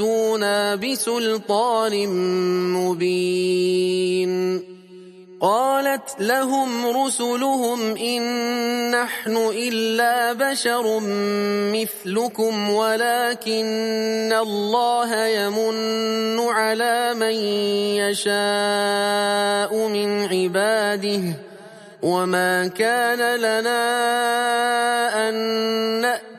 فأتونا بسلطان مبين. قالت لهم رسلهم إن نحن إلا بشر مثلكم ولكن الله يمن على من يشاء من عباده. وما كان لنا أن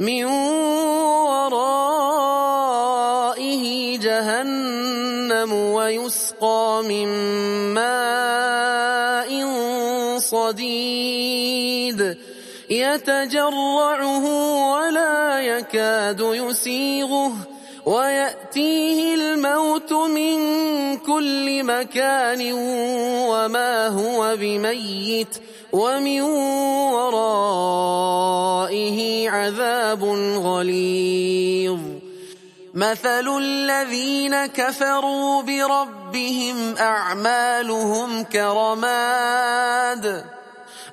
من ورائه جهنم ويسقى من ماء صديد يتجرعه ولا يكاد يسيغه ويأتيه الموت من كل مكان وما هو بميت ومن ورائه عذاب غليظ. مثل الذين كفروا بربهم أعمالهم كرماد.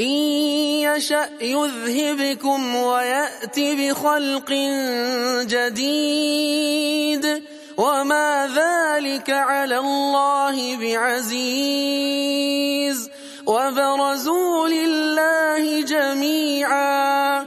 إن يشأ يذهبكم ويأتي بخلق جديد. وما ذلك على الله بعزيز. وبرزوا لله جميعا.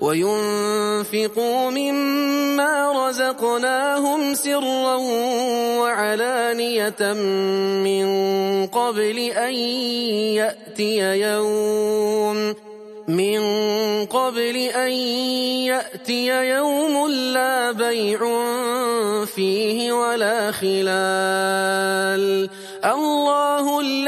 وينفقوا مما رزقناهم سرا وعلانية من قبل أن يأتي يوم من قبل أن يأتي يوم لا بيع فيه ولا خلال. الله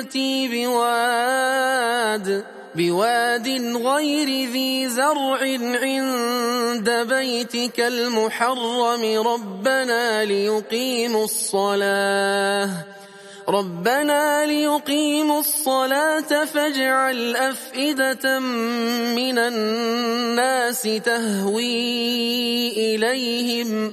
ذريتي بواد بواد غير ذي زرع عند بيتك المحرم. ربنا ليقيموا الصلاة ربنا ليقيموا الصلاة فاجعل أفئدة من الناس تهوي إليهم.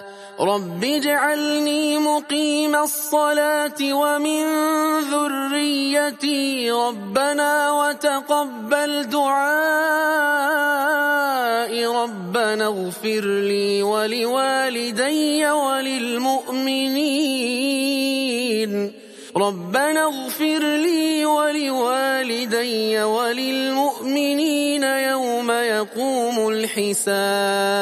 رب اجعلني مقيم الصلاة ومن ذريتي ربنا وتقبل دعائي ربنا اغفر لي ولوالدي وللمؤمنين ربنا اغفر لي ولوالدي وللمؤمنين يوم يقوم الحساب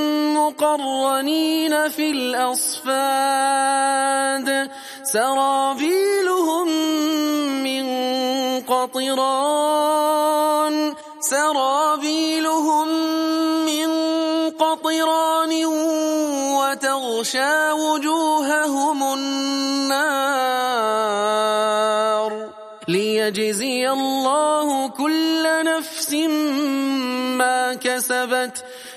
مقرنين في الأصفاد. سرابيلهم من قطران. سرابيلهم من قطران وتغشى وجوههم النار. ليجزي الله كل نفس ما كسبت